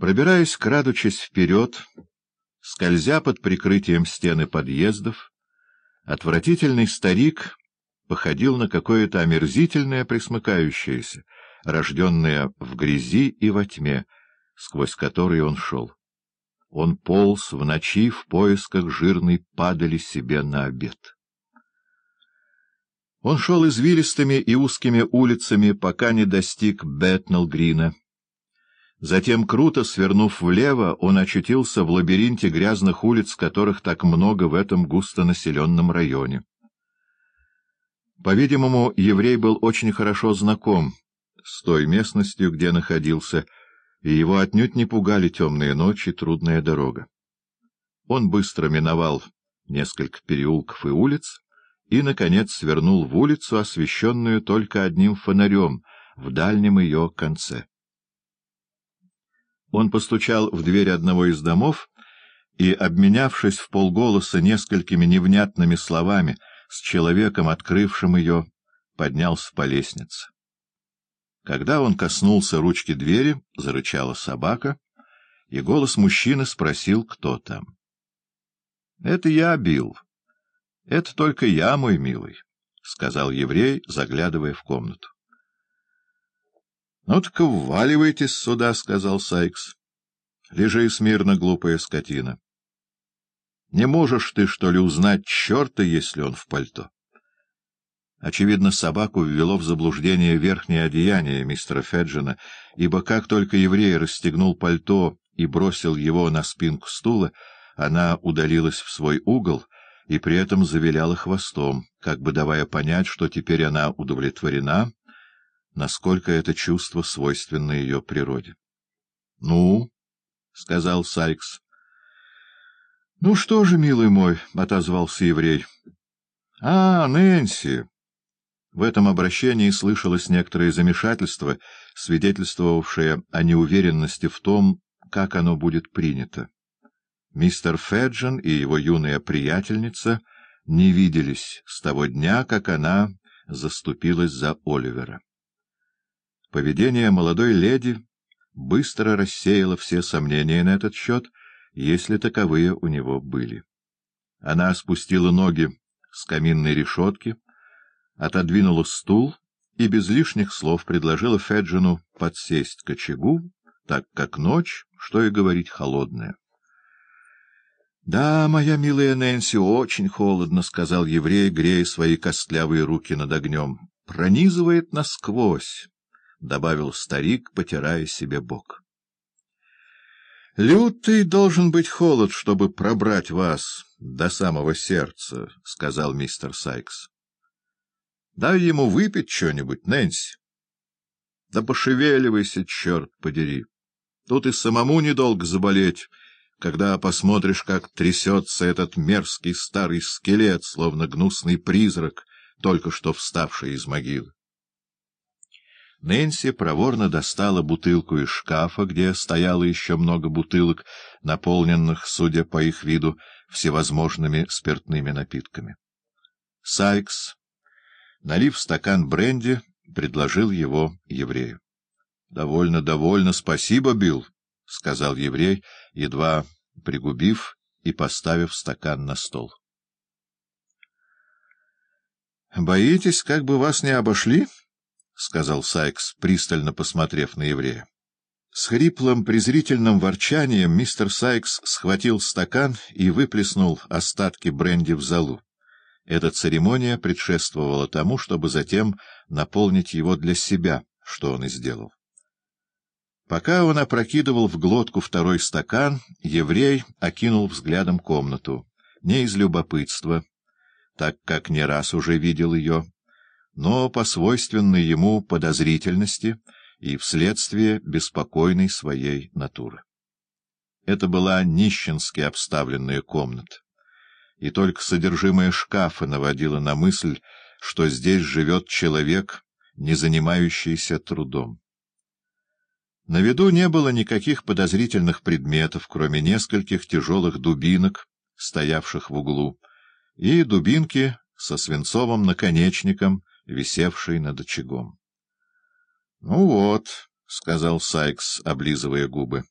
Пробираясь, крадучись вперед, скользя под прикрытием стены подъездов, отвратительный старик походил на какое-то омерзительное присмыкающееся, рожденное в грязи и во тьме, сквозь которые он шел. Он полз в ночи в поисках жирной падали себе на обед. Он шел извилистыми и узкими улицами, пока не достиг Бэтнелл-Грина. Затем, круто свернув влево, он очутился в лабиринте грязных улиц, которых так много в этом густонаселенном районе. По-видимому, еврей был очень хорошо знаком с той местностью, где находился, и его отнюдь не пугали темные ночи, трудная дорога. Он быстро миновал несколько переулков и улиц, и, наконец, свернул в улицу, освещенную только одним фонарем в дальнем ее конце. Он постучал в дверь одного из домов и, обменявшись в полголоса несколькими невнятными словами с человеком, открывшим ее, поднялся по лестнице. Когда он коснулся ручки двери, зарычала собака, и голос мужчины спросил, кто там. — Это я, Билл. — Это только я, мой милый, — сказал еврей, заглядывая в комнату. — Ну так вваливайтесь сюда, — сказал Сайкс. — Лежи смирно, глупая скотина. Не можешь ты, что ли, узнать черта, если он в пальто? Очевидно, собаку ввело в заблуждение верхнее одеяние мистера Феджина, ибо как только еврей расстегнул пальто и бросил его на спинку стула, она удалилась в свой угол и при этом завиляла хвостом, как бы давая понять, что теперь она удовлетворена, насколько это чувство свойственно ее природе. — Ну, — сказал Сайкс. — Ну что же, милый мой, — отозвался еврей. — А, Нэнси! В этом обращении слышалось некоторое замешательство, свидетельствовавшее о неуверенности в том, как оно будет принято. Мистер Феджин и его юная приятельница не виделись с того дня, как она заступилась за Оливера. Поведение молодой леди быстро рассеяло все сомнения на этот счет, если таковые у него были. Она спустила ноги с каминной решетки, отодвинула стул и без лишних слов предложила Феджину подсесть к очагу, так как ночь, что и говорить, холодная. — Да, моя милая Нэнси, очень холодно, — сказал еврей, грея свои костлявые руки над огнем. — Пронизывает насквозь, — добавил старик, потирая себе бок. — Лютый должен быть холод, чтобы пробрать вас до самого сердца, — сказал мистер Сайкс. Дай ему выпить что-нибудь, Нэнси. Да пошевеливайся, черт подери. Тут и самому недолго заболеть, когда посмотришь, как трясется этот мерзкий старый скелет, словно гнусный призрак, только что вставший из могилы. Нэнси проворно достала бутылку из шкафа, где стояло еще много бутылок, наполненных, судя по их виду, всевозможными спиртными напитками. Сайкс Налив стакан бренди, предложил его еврею. — Довольно, довольно, спасибо, Билл, — сказал еврей, едва пригубив и поставив стакан на стол. — Боитесь, как бы вас не обошли? — сказал Сайкс, пристально посмотрев на еврея. С хриплым презрительным ворчанием мистер Сайкс схватил стакан и выплеснул остатки бренди в залу. Эта церемония предшествовала тому, чтобы затем наполнить его для себя, что он и сделал. Пока он опрокидывал в глотку второй стакан, еврей окинул взглядом комнату, не из любопытства, так как не раз уже видел ее, но по свойственной ему подозрительности и вследствие беспокойной своей натуры. Это была нищенски обставленная комната и только содержимое шкафа наводило на мысль, что здесь живет человек, не занимающийся трудом. На виду не было никаких подозрительных предметов, кроме нескольких тяжелых дубинок, стоявших в углу, и дубинки со свинцовым наконечником, висевшей над очагом. — Ну вот, — сказал Сайкс, облизывая губы,